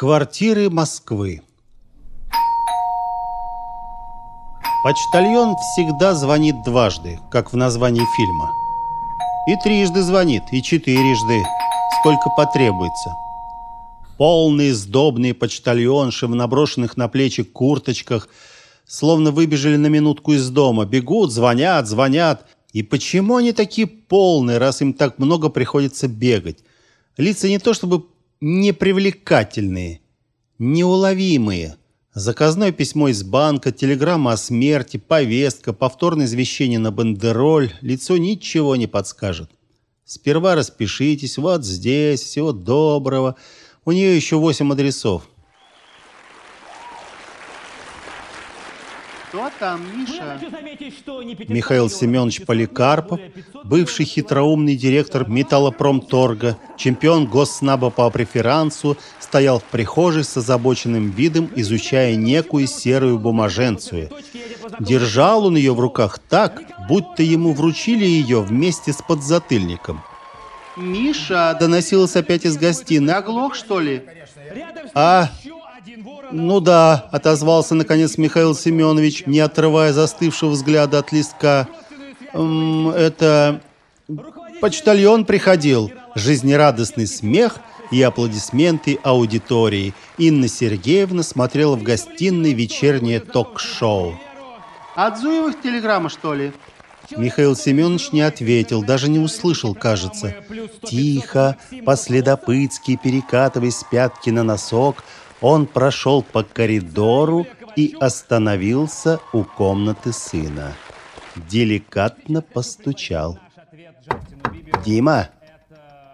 Квартиры Москвы Почтальон всегда звонит дважды, как в названии фильма. И трижды звонит, и четырежды, сколько потребуется. Полные сдобные почтальонши в наброшенных на плечи курточках словно выбежали на минутку из дома. Бегут, звонят, звонят. И почему они такие полные, раз им так много приходится бегать? Лица не то чтобы непривлекательные, неуловимые. Заказное письмо из банка, телеграмма о смерти, повестка, повторное извещение на бандероль. Лицо ничего не подскажет. Сперва распишитесь, вот здесь, всего доброго. У нее еще восемь адресов. Кто там, Миша? Михаил Семенович Поликарпов, бывший хитроумный директор металлопромторга, чемпион госснаба по преферансу, стоял в прихожей с озабоченным видом, изучая некую серую бумаженцию. Держал он ее в руках так, будто ему вручили ее вместе с подзатыльником. Миша, доносилось опять из гостиной. Оглох, что ли? А, ну да, отозвался наконец Михаил Семенович, не отрывая застывшего взгляда от листка. М, это почтальон приходил. Жизнерадостный смех и аплодисменты аудитории. Инна Сергеевна смотрела в гостиной вечернее ток-шоу. От Зуевых телеграмма, что ли? Михаил Семенович не ответил, даже не услышал, кажется. Тихо, по-следопытски, перекатываясь с пятки на носок, он прошел по коридору и остановился у комнаты сына. Деликатно постучал. «Дима!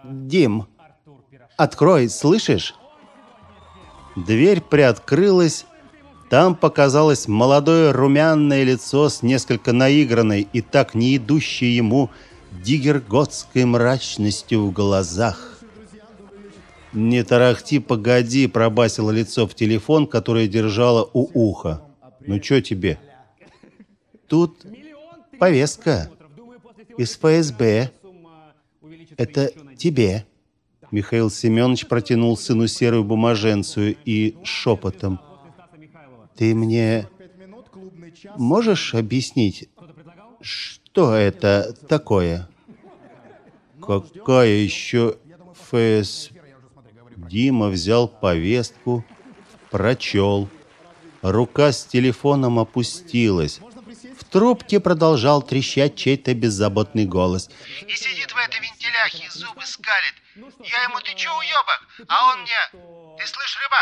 Дим! Открой, слышишь?» Дверь приоткрылась, там показалось молодое румяное лицо с несколько наигранной и так не идущей ему дигерготской мрачностью в глазах. «Не тарахти, погоди!» – пробасило лицо в телефон, которое держало у уха. «Ну что тебе?» «Тут повестка из ФСБ. Это тебе». Михаил Семенович протянул сыну серую бумаженцию и шепотом – ты мне можешь объяснить, что это такое? Какая еще ФС? Дима взял повестку, прочел. Рука с телефоном опустилась. В трубке продолжал трещать чей-то беззаботный голос. И сидит в этой вентиляхе, зубы скалит. Я ему, ты че, уебок? А он мне, ты слышь, рыба?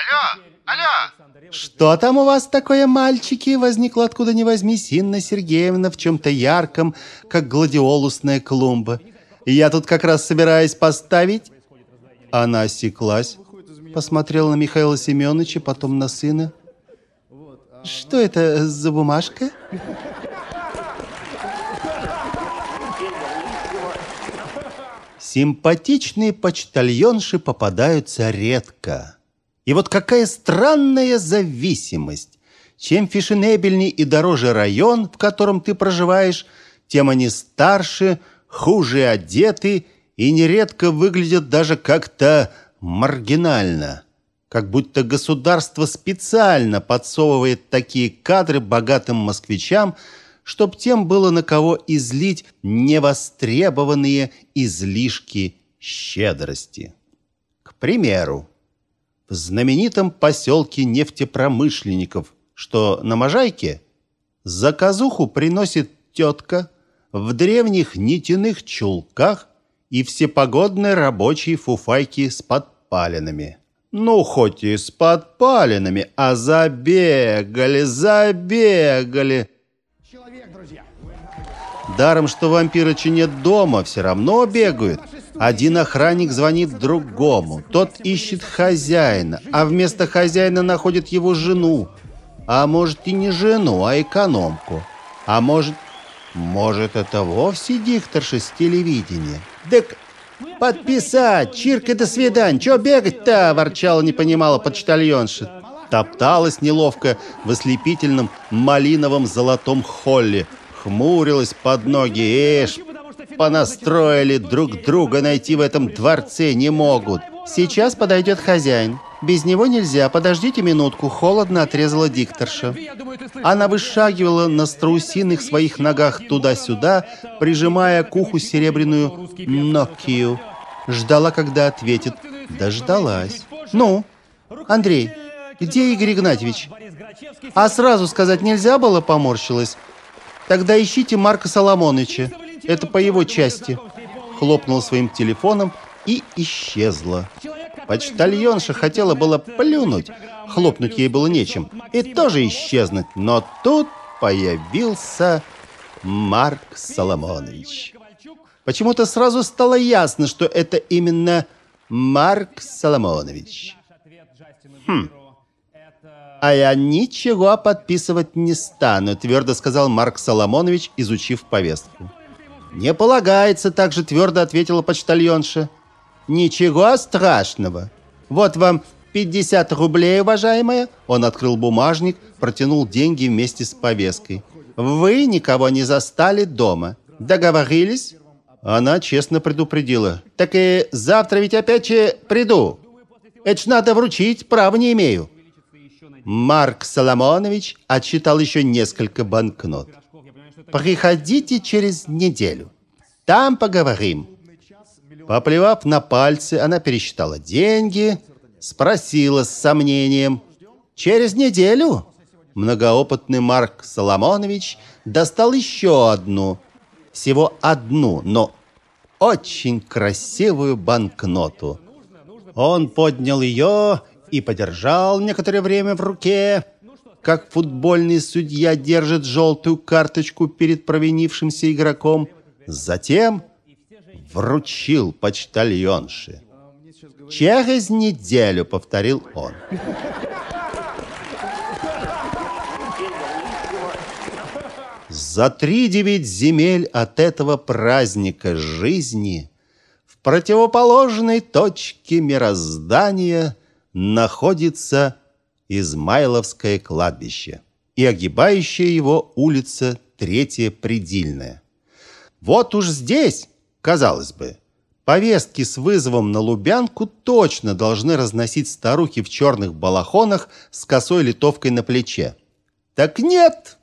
Алло, алло. Что там у вас такое, мальчики? Возникла откуда ни возьмись Инна Сергеевна в чем-то ярком, как гладиолусная клумба. Я тут как раз собираюсь поставить. Она осеклась, посмотрела на Михаила Семеновича, потом на сына. Что это за бумажка? Симпатичные почтальонши попадаются редко. И вот какая странная зависимость. Чем фешенебельней и дороже район, в котором ты проживаешь, тем они старше, хуже одеты и нередко выглядят даже как-то маргинально. Как будто государство специально подсовывает такие кадры богатым москвичам, чтоб тем было на кого излить невостребованные излишки щедрости. К примеру, в знаменитом поселке нефтепромышленников, что на Можайке, заказуху приносит тетка в древних нитяных чулках и всепогодной рабочей фуфайке с подпалинами. Ну, хоть и с подпалинами, а забегали, забегали. Человек, друзья. Даром, что вампирыча нет дома, все равно бегают. Один охранник звонит другому, тот ищет хозяина, а вместо хозяина находит его жену. А может и не жену, а экономку. А может, может это вовсе дикторша с телевидения. Так подписать, чирка до свидания, чё бегать-то, ворчала не понимала почтальонша. Топталась неловко в ослепительном малиновом золотом холле, хмурилась под ноги, эш, понастроили друг друга найти в этом дворце не могут. Сейчас подойдет хозяин. без него нельзя. Подождите минутку, холодно отрезала дикторша. Она вышагивала на страусиных своих ногах туда-сюда, прижимая к уху серебряную Нокию. Ждала, когда ответит. Дождалась. Ну, Андрей, где Игорь Игнатьевич? А сразу сказать нельзя было, поморщилась. Тогда ищите Марка Соломоновича. Это по его части. Хлопнула своим телефоном и исчезла. Почтальонша хотела было плюнуть, хлопнуть ей было нечем, и тоже исчезнуть, но тут появился Марк Соломонович. Почему-то сразу стало ясно, что это именно Марк Соломонович. Хм. «А я ничего подписывать не стану», твердо сказал Марк Соломонович, изучив повестку. «Не полагается», также твердо ответила почтальонша. «Ничего страшного. Вот вам 50 рублей, уважаемая». Он открыл бумажник, протянул деньги вместе с повесткой. «Вы никого не застали дома. Договорились?» Она честно предупредила. «Так и завтра ведь опять же приду. Это ж надо вручить, права не имею». Марк Соломонович отчитал еще несколько банкнот. «Приходите через неделю. Там поговорим». Поплевав на пальцы, она пересчитала деньги, спросила с сомнением. «Через неделю?» Многоопытный Марк Соломонович достал еще одну – всего одну, но очень красивую банкноту. Он поднял ее и подержал некоторое время в руке, как футбольный судья держит желтую карточку перед провинившимся игроком. Затем вручил почтальонше. «Через неделю», — повторил он. За три девять земель от этого праздника жизни в противоположной точке мироздания находится Измайловское кладбище и огибающая его улица Третья Предельная. Вот уж здесь, казалось бы, повестки с вызовом на Лубянку точно должны разносить старухи в черных балахонах с косой литовкой на плече. Так нет!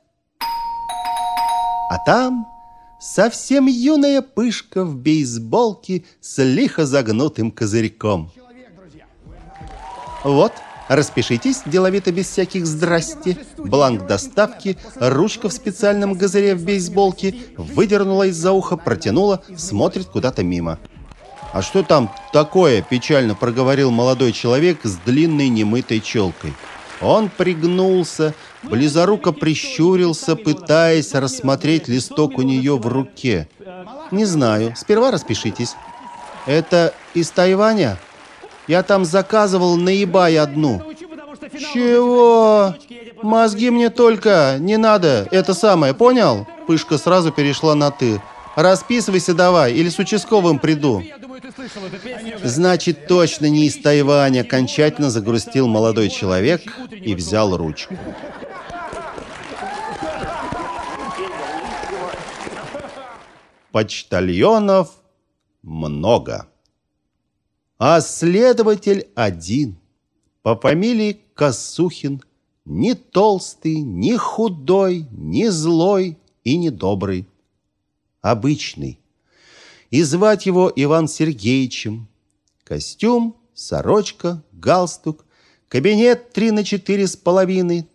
А там совсем юная пышка в бейсболке с лихо загнутым козырьком. Вот, распишитесь, деловито без всяких здрасти. Бланк доставки, ручка в специальном газыре в бейсболке, выдернула из-за уха, протянула, смотрит куда-то мимо. «А что там такое?» – печально проговорил молодой человек с длинной немытой челкой. Он пригнулся, близоруко прищурился, пытаясь рассмотреть листок у нее в руке. «Не знаю. Сперва распишитесь». «Это из Тайваня? Я там заказывал на eBay одну». «Чего? Мозги мне только, не надо, это самое, понял?» Пышка сразу перешла на «ты». «Расписывайся давай, или с участковым приду». Значит, точно не из Тайваня, окончательно загрустил молодой человек и взял ручку. Почтальонов много. А следователь один, по фамилии Косухин, ни толстый, ни худой, ни злой и не добрый. Обычный, и звать его Иван Сергеевичем. Костюм, сорочка, галстук, кабинет три на четыре с половиной.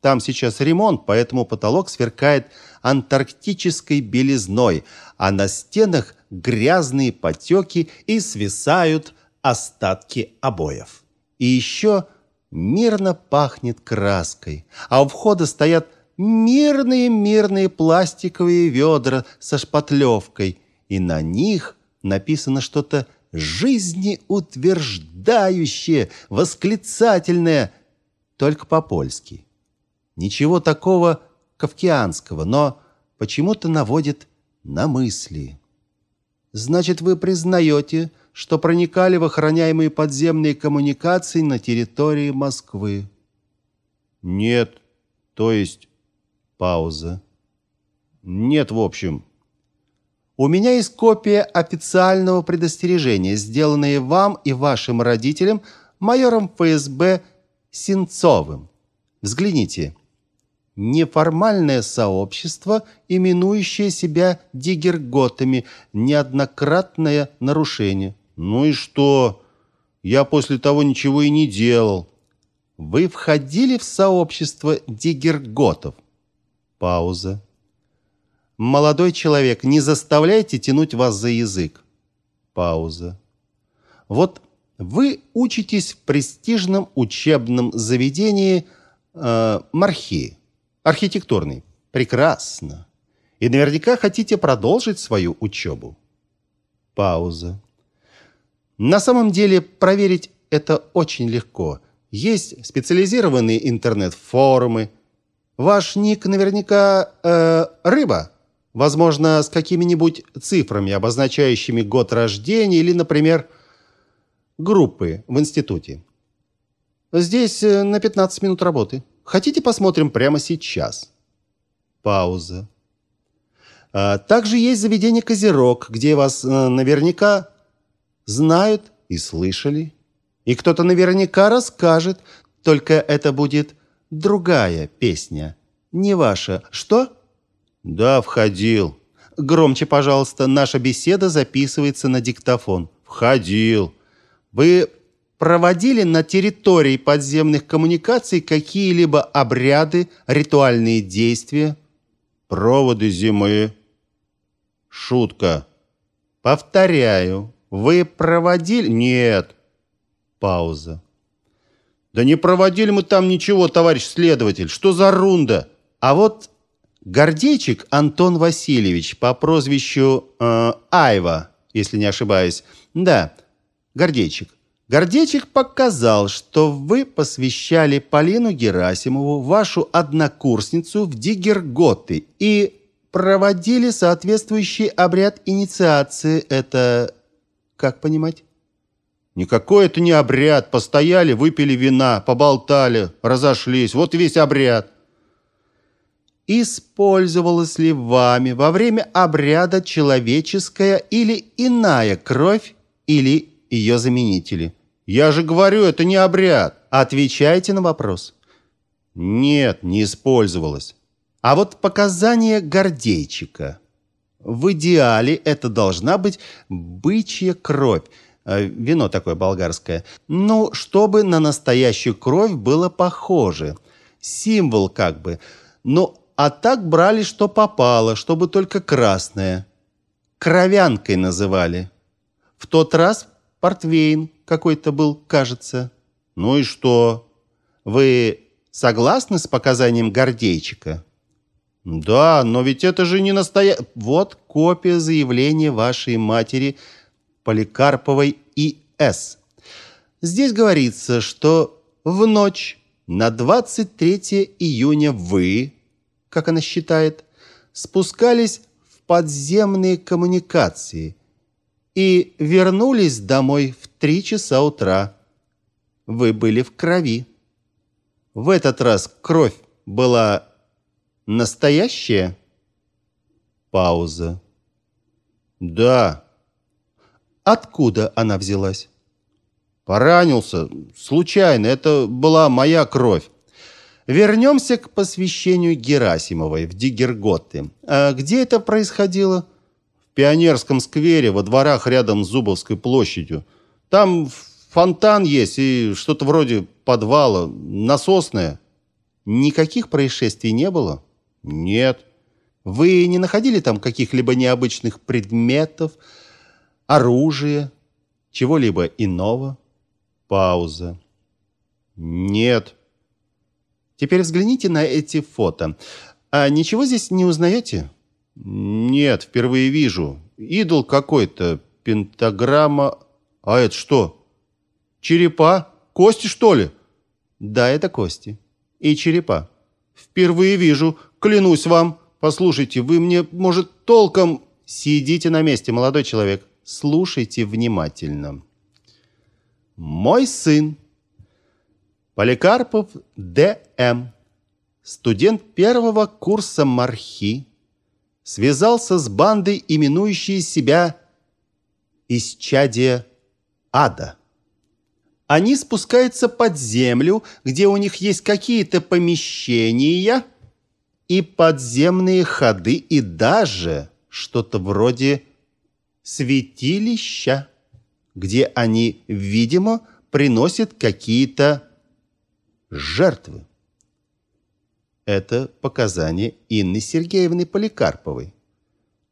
Там сейчас ремонт, поэтому потолок сверкает антарктической белизной, а на стенах грязные потеки и свисают остатки обоев. И еще мирно пахнет краской, а у входа стоят мирные-мирные пластиковые ведра со шпатлевкой – и на них написано что-то жизнеутверждающее, восклицательное, только по-польски. Ничего такого кавкианского, но почему-то наводит на мысли. Значит, вы признаете, что проникали в охраняемые подземные коммуникации на территории Москвы? Нет, то есть пауза. Нет, в общем, у меня есть копия официального предостережения, сделанное вам и вашим родителям майором ФСБ Синцовым. Взгляните. Неформальное сообщество, именующее себя дигерготами, неоднократное нарушение. Ну и что? Я после того ничего и не делал. Вы входили в сообщество дигерготов? Пауза. Молодой человек, не заставляйте тянуть вас за язык. Пауза. Вот вы учитесь в престижном учебном заведении э, Мархи, архитектурный. Прекрасно. И наверняка хотите продолжить свою учебу. Пауза. На самом деле проверить это очень легко. Есть специализированные интернет-форумы. Ваш ник наверняка э, рыба. Возможно, с какими-нибудь цифрами, обозначающими год рождения или, например, группы в институте. Здесь э, на 15 минут работы. Хотите, посмотрим прямо сейчас? Пауза. А, также есть заведение «Козерог», где вас э, наверняка знают и слышали. И кто-то наверняка расскажет, только это будет другая песня, не ваша. Что? Да, входил. Громче, пожалуйста, наша беседа записывается на диктофон. Входил. Вы проводили на территории подземных коммуникаций какие-либо обряды, ритуальные действия? Проводы зимы. Шутка. Повторяю. Вы проводили? Нет. Пауза. Да не проводили мы там ничего, товарищ следователь. Что за рунда? А вот Гордейчик Антон Васильевич по прозвищу э, Айва, если не ошибаюсь. Да, Гордейчик. Гордейчик показал, что вы посвящали Полину Герасимову, вашу однокурсницу, в Дигерготы и проводили соответствующий обряд инициации. Это как понимать? Никакой это не обряд. Постояли, выпили вина, поболтали, разошлись. Вот весь обряд. Использовалась ли вами во время обряда человеческая или иная кровь или ее заменители. Я же говорю, это не обряд. Отвечайте на вопрос. Нет, не использовалось. А вот показания Гордейчика. В идеале это должна быть бычья кровь. Э, вино такое болгарское. Ну, чтобы на настоящую кровь было похоже. Символ как бы. Ну, а так брали, что попало, чтобы только красное. Кровянкой называли. В тот раз Портвейн какой-то был, кажется. Ну и что? Вы согласны с показанием Гордейчика? Да, но ведь это же не настоя... Вот копия заявления вашей матери Поликарповой И.С. Здесь говорится, что в ночь на 23 июня вы, как она считает, спускались в подземные коммуникации – и вернулись домой в три часа утра. Вы были в крови. В этот раз кровь была настоящая? Пауза. Да. Откуда она взялась? Поранился. Случайно. Это была моя кровь. Вернемся к посвящению Герасимовой в Дигерготы. А где это происходило? Пионерском сквере, во дворах рядом с Зубовской площадью. Там фонтан есть и что-то вроде подвала, насосное. Никаких происшествий не было? Нет. Вы не находили там каких-либо необычных предметов, оружия, чего-либо иного? Пауза. Нет. Теперь взгляните на эти фото. А ничего здесь не узнаете? «Нет, впервые вижу. Идол какой-то. Пентаграмма... А это что? Черепа? Кости, что ли?» «Да, это кости. И черепа. Впервые вижу. Клянусь вам. Послушайте, вы мне, может, толком...» «Сидите на месте, молодой человек. Слушайте внимательно. Мой сын. Поликарпов Д.М. Студент первого курса мархи связался с бандой, именующей себя «Исчадие ада». Они спускаются под землю, где у них есть какие-то помещения и подземные ходы, и даже что-то вроде святилища, где они, видимо, приносят какие-то жертвы. Это показания Инны Сергеевны Поликарповой,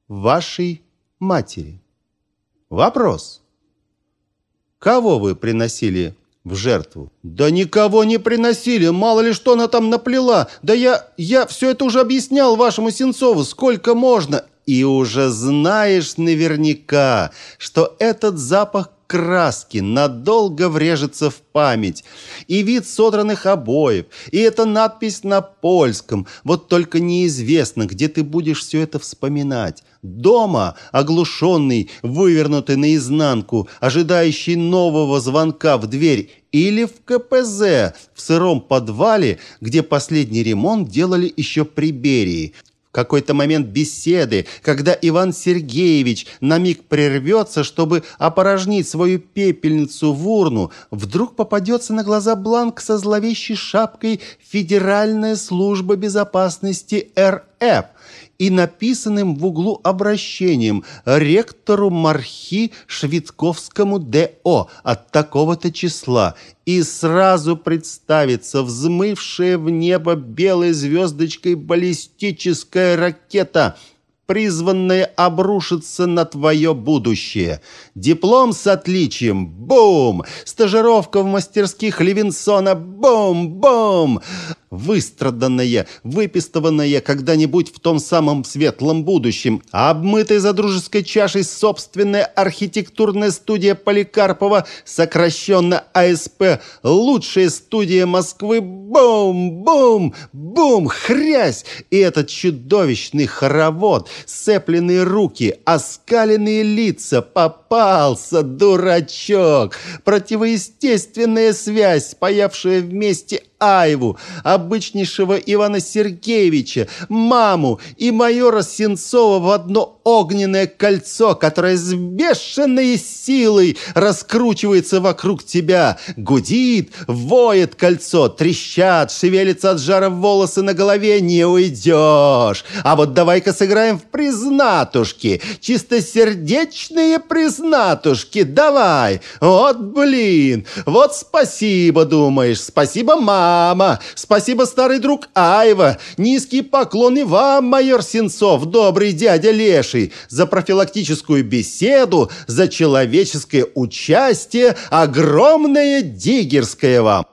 вашей матери. Вопрос. Кого вы приносили в жертву? Да никого не приносили, мало ли что она там наплела. Да я, я все это уже объяснял вашему Сенцову, сколько можно. И уже знаешь наверняка, что этот запах краски надолго врежется в память. И вид содранных обоев, и эта надпись на польском. Вот только неизвестно, где ты будешь все это вспоминать. Дома, оглушенный, вывернутый наизнанку, ожидающий нового звонка в дверь, или в КПЗ, в сыром подвале, где последний ремонт делали еще при Берии – какой-то момент беседы, когда Иван Сергеевич на миг прервется, чтобы опорожнить свою пепельницу в урну, вдруг попадется на глаза бланк со зловещей шапкой «Федеральная служба безопасности РФ», и написанным в углу обращением ректору Мархи Швидковскому ДО от такого-то числа и сразу представится взмывшая в небо белой звездочкой баллистическая ракета – призванные обрушиться на твое будущее. Диплом с отличием. Бум! Стажировка в мастерских Левинсона. Бум! Бум! Выстраданное, выпистованное когда-нибудь в том самом светлом будущем, обмытой за дружеской чашей собственная архитектурная студия Поликарпова, сокращенно АСП, лучшая студия Москвы, бум, бум, бум, хрясь, и этот чудовищный хоровод, сцепленные руки, оскаленные лица, попался, дурачок, противоестественная связь, паявшая вместе Айву, обычнейшего Ивана Сергеевича, маму и майора Сенцова в одно огненное кольцо, которое с бешеной силой раскручивается вокруг тебя. Гудит, воет кольцо, трещат, шевелится от жара волосы на голове, не уйдешь. А вот давай-ка сыграем в признатушки, чистосердечные признатушки, давай. Вот блин, вот спасибо, думаешь, спасибо, мама мама! Спасибо, старый друг Айва! Низкий поклон и вам, майор Сенцов, добрый дядя Леший, за профилактическую беседу, за человеческое участие, огромное диггерское вам!»